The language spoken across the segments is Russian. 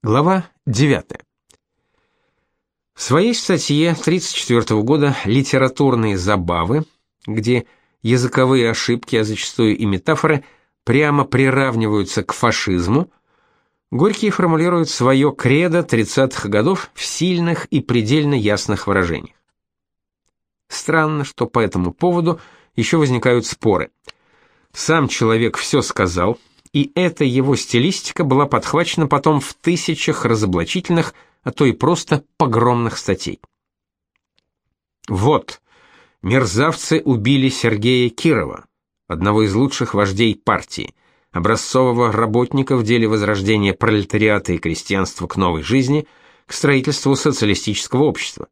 Глава 9. В своей статье 1934 года «Литературные забавы», где языковые ошибки, а зачастую и метафоры, прямо приравниваются к фашизму, Горький формулирует свое кредо 30-х годов в сильных и предельно ясных выражениях. Странно, что по этому поводу еще возникают споры. Сам человек все сказал, и эта его стилистика была подхвачена потом в тысячах разоблачительных, а то и просто погромных статей. Вот, мерзавцы убили Сергея Кирова, одного из лучших вождей партии, образцового работника в деле возрождения пролетариата и крестьянства к новой жизни, к строительству социалистического общества.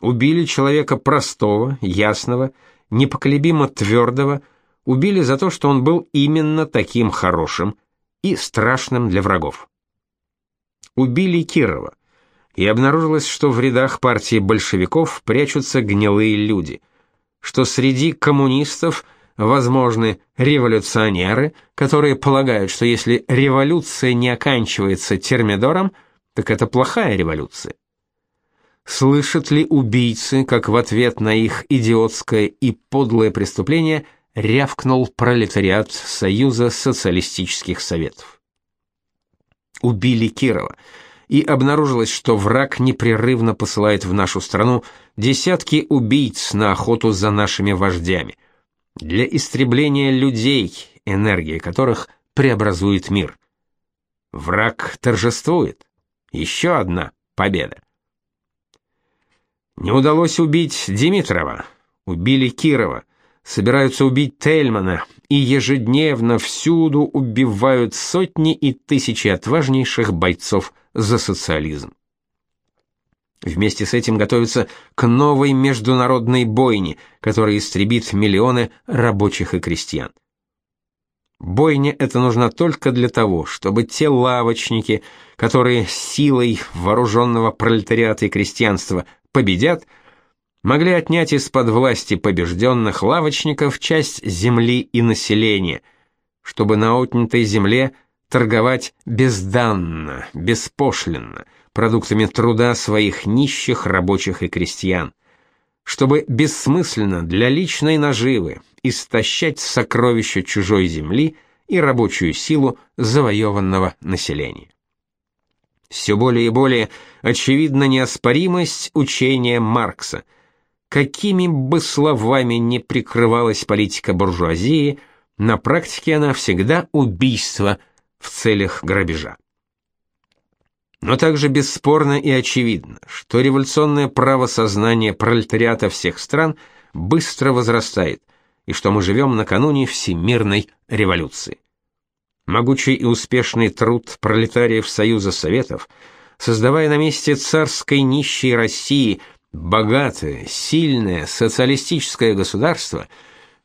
Убили человека простого, ясного, непоколебимо твердого, убили за то, что он был именно таким хорошим и страшным для врагов. Убили Кирова, и обнаружилось, что в рядах партии большевиков прячутся гнилые люди, что среди коммунистов возможны революционеры, которые полагают, что если революция не оканчивается термидором, так это плохая революция. Слышат ли убийцы, как в ответ на их идиотское и подлое преступление – рявкнул пролетариат Союза социалистических советов. Убили Кирова, и обнаружилось, что враг непрерывно посылает в нашу страну десятки убийц на охоту за нашими вождями, для истребления людей, энергия которых преобразует мир. Враг торжествует. Еще одна победа. Не удалось убить Димитрова, убили Кирова собираются убить Тельмана и ежедневно всюду убивают сотни и тысячи отважнейших бойцов за социализм. Вместе с этим готовятся к новой международной бойне, которая истребит миллионы рабочих и крестьян. Бойня эта нужна только для того, чтобы те лавочники, которые силой вооруженного пролетариата и крестьянства победят, могли отнять из-под власти побежденных лавочников часть земли и населения, чтобы на отнятой земле торговать безданно, беспошлинно, продуктами труда своих нищих рабочих и крестьян, чтобы бессмысленно для личной наживы истощать сокровища чужой земли и рабочую силу завоеванного населения. Все более и более очевидна неоспоримость учения Маркса – Какими бы словами ни прикрывалась политика буржуазии, на практике она всегда убийство в целях грабежа. Но также бесспорно и очевидно, что революционное право сознания пролетариата всех стран быстро возрастает, и что мы живем накануне всемирной революции. Могучий и успешный труд пролетариев Союза Советов, создавая на месте царской нищей России – богатое, сильное социалистическое государство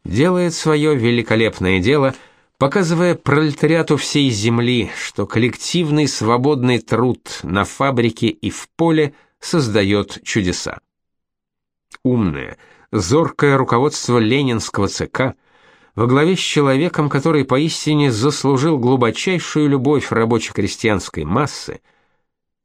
делает свое великолепное дело, показывая пролетариату всей земли, что коллективный свободный труд на фабрике и в поле создает чудеса. Умное, зоркое руководство ленинского ЦК во главе с человеком, который поистине заслужил глубочайшую любовь рабоче-крестьянской массы –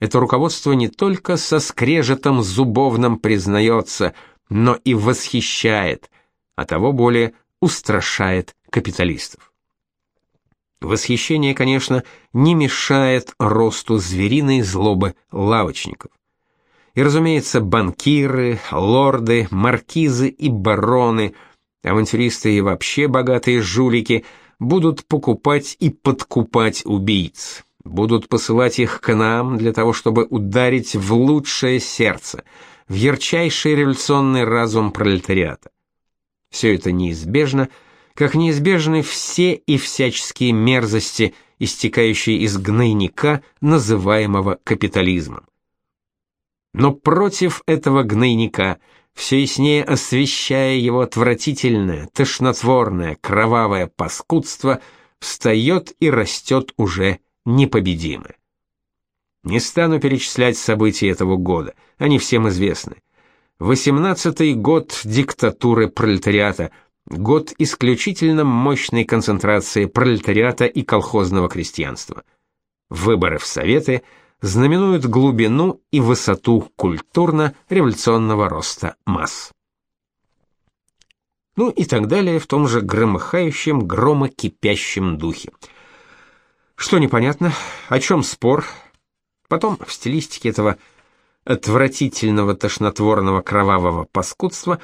это руководство не только со скрежетом зубовным признается, но и восхищает, а того более устрашает капиталистов. Восхищение, конечно, не мешает росту звериной злобы лавочников. И, разумеется, банкиры, лорды, маркизы и бароны, авантюристы и вообще богатые жулики будут покупать и подкупать убийц будут посылать их к нам для того, чтобы ударить в лучшее сердце, в ярчайший революционный разум пролетариата. Все это неизбежно, как неизбежны все и всяческие мерзости, истекающие из гнойника, называемого капитализмом. Но против этого гнойника, все яснее освещая его отвратительное, тошнотворное, кровавое паскудство, встает и растет уже непобедимы. Не стану перечислять события этого года, они всем известны. Восемнадцатый год диктатуры пролетариата, год исключительно мощной концентрации пролетариата и колхозного крестьянства. выборы в Советы знаменуют глубину и высоту культурно-революционного роста масс. Ну и так далее в том же громыхающем, громокипящем духе. Что непонятно, о чем спор? Потом в стилистике этого отвратительного тошнотворного кровавого паскудства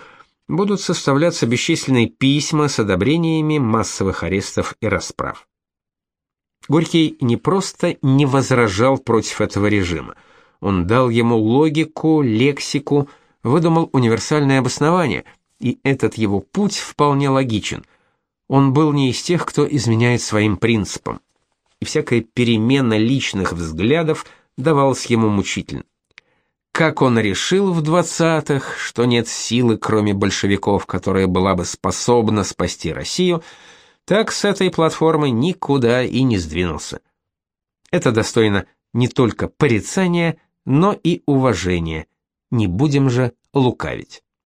будут составляться бесчисленные письма с одобрениями массовых арестов и расправ. Горький не просто не возражал против этого режима, он дал ему логику, лексику, выдумал универсальное обоснование, и этот его путь вполне логичен. Он был не из тех, кто изменяет своим принципам, и всякая перемена личных взглядов давалась ему мучительно. Как он решил в двадцатых, что нет силы, кроме большевиков, которая была бы способна спасти Россию, так с этой платформы никуда и не сдвинулся. Это достойно не только порицания, но и уважения. Не будем же лукавить.